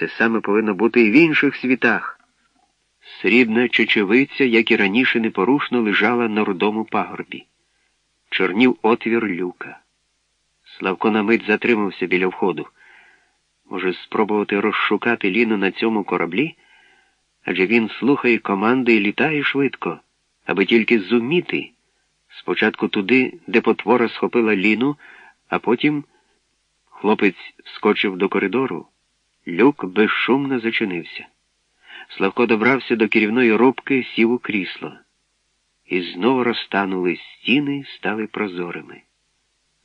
Це саме повинно бути і в інших світах. Срібна чечевиця, як і раніше, непорушно лежала на рудому пагорбі. Чорнів отвір люка. Славко на мить затримався біля входу. Може, спробувати розшукати Ліну на цьому кораблі? Адже він слухає команди і літає швидко, аби тільки зуміти. Спочатку туди, де потвора схопила Ліну, а потім хлопець скочив до коридору. Люк безшумно зачинився. Славко добрався до керівної рубки, сів у крісло. І знову розтанули стіни, стали прозорими.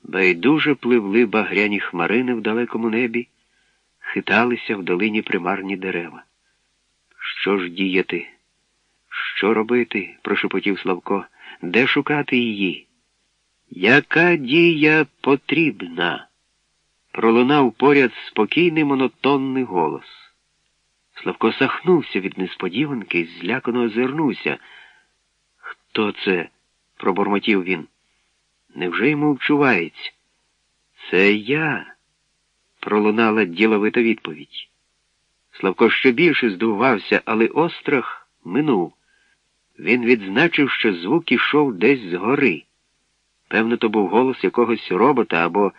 Байдуже пливли багряні хмарини в далекому небі, хиталися в долині примарні дерева. Що ж діяти? Що робити? прошепотів Славко. Де шукати її? Яка дія потрібна? Пролунав поряд спокійний монотонний голос. Славко сахнувся від несподіванки і злякано озирнувся. Хто це? пробормотів він. Невже йому вчувається? Це я, пролунала діловита відповідь. Славко ще більше здивувався, але острах минув. Він відзначив, що звук ішов десь згори. Певно, то був голос якогось робота або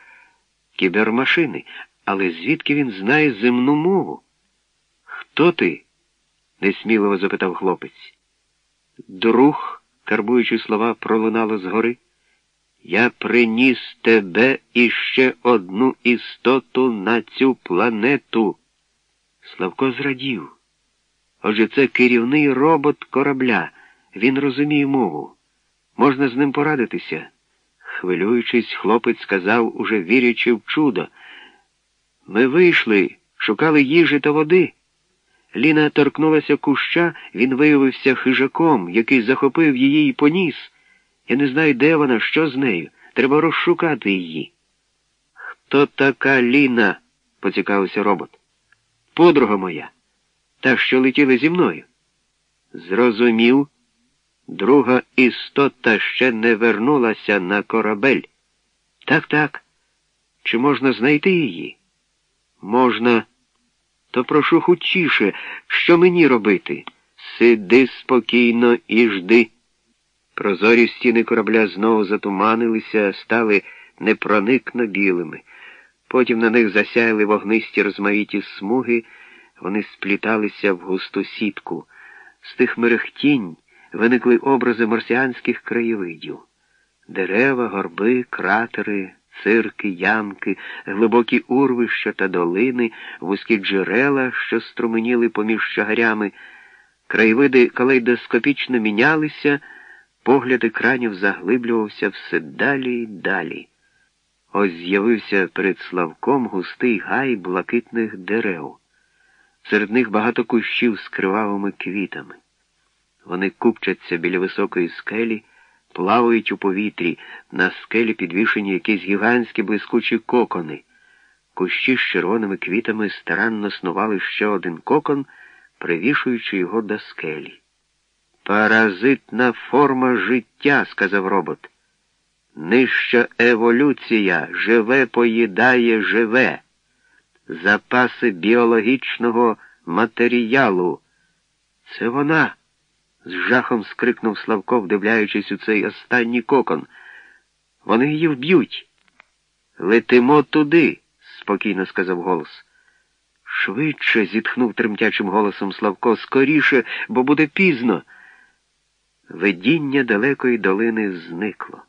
кібермашини, але звідки він знає земну мову? Хто ти? несміливо запитав хлопець. Друг, карбуючи слова, пролунало згори. Я приніс тебе і ще одну істоту на цю планету. Славко зрадів. Отже, це керівний робот корабля. Він розуміє мову. Можна з ним порадитися. Хвилюючись, хлопець сказав, уже вірячи в чудо. Ми вийшли, шукали їжі та води. Ліна торкнулася куща, він виявився хижаком, який захопив її і поніс. Я не знаю, де вона, що з нею. Треба розшукати її. Хто така Ліна? поцікавився робот. Подруга моя, та, що летіла зі мною. Зрозумів, друга істота ще не вернулася на корабель. Так, так. Чи можна знайти її? Можна. То прошу хутчіше, що мені робити? Сиди спокійно і жди. Прозорі стіни корабля знову затуманилися, стали непроникно білими. Потім на них засяяли вогнисті розмаїті смуги, вони спліталися в густу сітку. З тих мерехтінь виникли образи марсіанських краєвидів. Дерева, горби, кратери, цирки, ямки, глибокі урвища та долини, вузькі джерела, що струменіли поміж чагарями. Краєвиди калейдоскопічно мінялися, погляд екранів заглиблювався все далі й далі. Ось з'явився перед Славком густий гай блакитних дерев. Серед них багато кущів з кривавими квітами. Вони купчаться біля високої скелі, плавають у повітрі, на скелі підвішені якісь гігантські блискучі кокони. Кущі з червоними квітами старанно снували ще один кокон, привішуючи його до скелі. Паразитна форма життя, сказав робот. Нижча еволюція живе поїдає живе. Запаси біологічного матеріалу. Це вона. З жахом скрикнув Славко, вдивляючись у цей останній кокон. Вони її вб'ють. Летимо туди, спокійно сказав голос. Швидше, зітхнув тремтячим голосом Славко, скоріше, бо буде пізно. Видіння далекої долини зникло.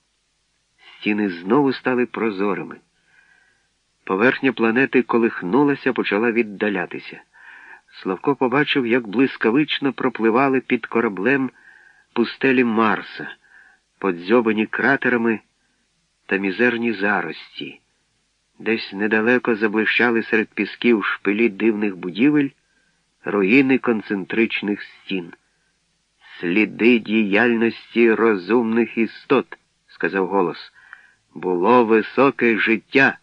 Стіни знову стали прозорими. Поверхня планети колихнулася, почала віддалятися. Славко побачив, як блискавично пропливали під кораблем пустелі Марса, подзьобані кратерами та мізерні зарості. Десь недалеко заблищали серед пісків шпилі дивних будівель, руїни концентричних стін. Сліди діяльності розумних істот, сказав голос. Було високе життя.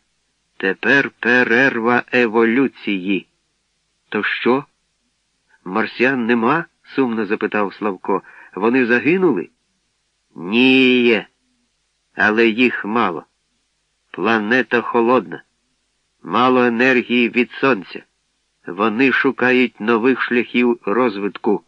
Тепер перерва еволюції. То що? Марсіан нема? сумно запитав Славко. Вони загинули? Ні, але їх мало. Планета холодна, мало енергії від сонця. Вони шукають нових шляхів розвитку.